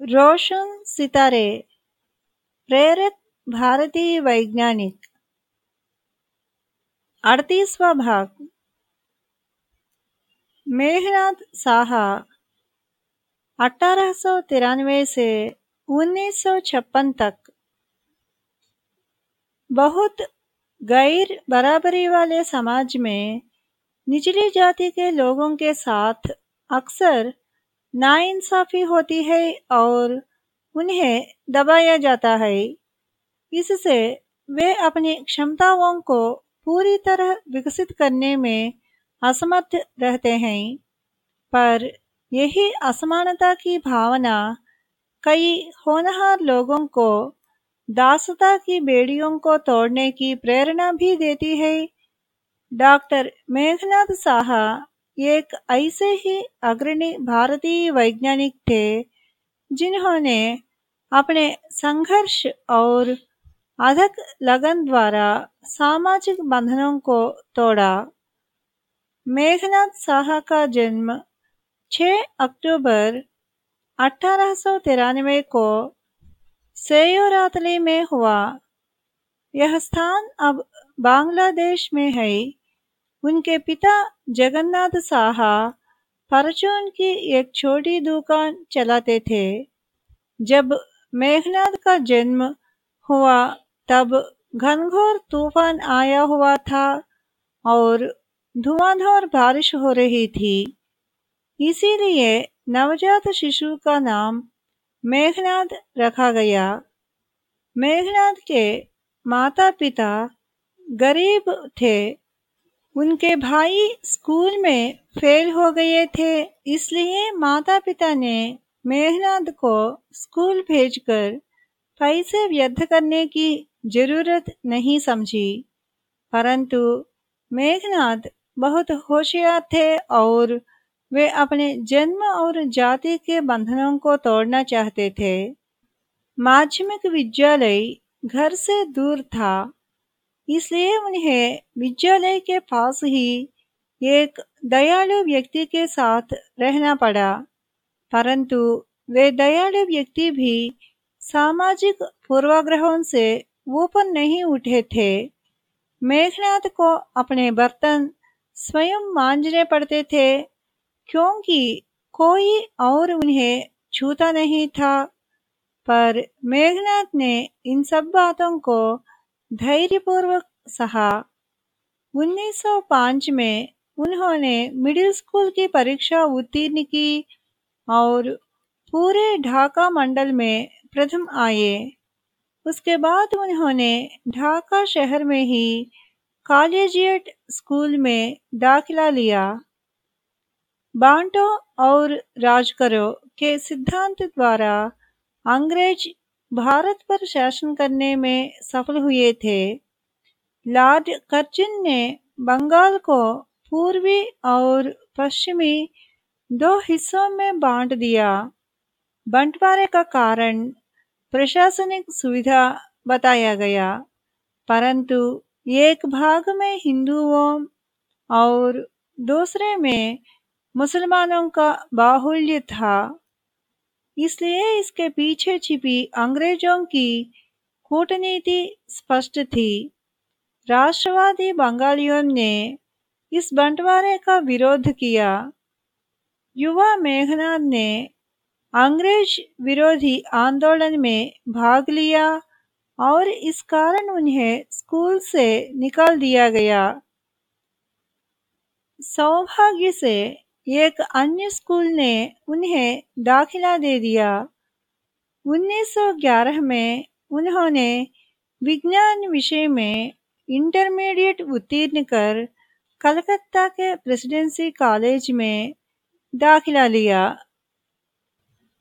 रोशन सितारे, प्रेरित भारतीय वैज्ञानिक। अड़तीसवा भाग। मेघनाथ साहा, अठारह सौ तिरानवे से उन्नीस सौ छप्पन तक। बहुत गैर बराबरी वाले समाज में निचली जाति के लोगों के साथ अक्सर नाइंसाफी होती है और उन्हें दबाया जाता है। इससे वे अपनी क्षमताओं को पूरी तरह विकसित करने में असमर्थ रहते हैं। पर यही असमानता की भावना कई होनहार लोगों को, दासता की बेड़ियों को तोड़ने की प्रेरणा भी देती है। डॉक्टर मेघनाथ साहा एक ऐसे ही अग्रणी भारतीय वैज्ञानिक थे, जिन्होंने अपने संघर्ष और अधक लगन द्वारा सामाजिक बंधनों को तोड़ा। मेघनाथ साहा का जन्म 6 अक्टूबर अठारह को सेयोरातली में हुआ। यह स्थान अब बांग्लादेश में है। उनके पिता जगन्नाथ साहा परचून की एक छोटी दुकान चलाते थे। जब मेघनाथ का जन्म हुआ, तब घनघोर तूफ़ान आया हुआ था और धुआंधार बारिश हो रही थी। इसीलिए नवजात शिशु का नाम मेघनाथ रखा गया। मेघनाथ के माता पिता गरीब थे। उनके भाई स्कूल में फेल हो गए थे, इसलिए माता पिता ने मेघनाथ को स्कूल भेजकर पैसे व्यर्थ करने की ज़रूरत नहीं समझी। परंतु मेघनाथ बहुत होशियार थे और वे अपने जन्म और जाति के बंधनों को तोड़ना चाहते थे। माध्यमिक विद्यालय घर से दूर था। इसलिए उन्हें विद्यालय के पास ही एक दयालु व्यक्ति के साथ रहना पड़ा। परंतु वे दयालु व्यक्ति भी सामाजिक पूर्वाग्रहों से ऊपर नहीं उठे थे। मेघनाथ को अपने बर्तन स्वयं मांजने पड़ते थे, क्योंकि कोई और उन्हें छूता नहीं था। पर मेघनाथ ने इन सब बातों को धैर्यपूर्वक सहा। 1905 में उन्होंने मिडिल स्कूल की परीक्षा उत्तीर्ण की और पूरे ढाका मंडल में प्रथम आए। उसके बाद उन्होंने ढाका शहर में ही कॉलेजिएट स्कूल में दाखिला लिया। बांटो और राज करो के सिद्धांत द्वारा अंग्रेज़ भारत पर शासन करने में सफल हुए थे। लॉर्ड कर्जन ने बंगाल को पूर्वी और पश्चिमी दो हिस्सों में बांट दिया। बंटवारे का कारण प्रशासनिक सुविधा बताया गया, परंतु एक भाग में हिंदुओं और दूसरे में मुसलमानों का बाहुल्य था। इसलिए इसके पीछे छिपी अंग्रेज़ों की कूटनीति स्पष्ट थी। राष्ट्रवादी बंगालियों ने इस बंटवारे का विरोध किया। युवा मेघनाथ ने अंग्रेज़ विरोधी आंदोलन में भाग लिया और इस कारण उन्हें स्कूल से निकाल दिया गया। सौभाग्य से एक अन्य स्कूल ने उन्हें दाखिला दे दिया। 1911 में उन्होंने विज्ञान विषय में इंटरमीडिएट उत्तीर्ण कर कलकत्ता के प्रेसिडेंसी कॉलेज में दाखिला लिया।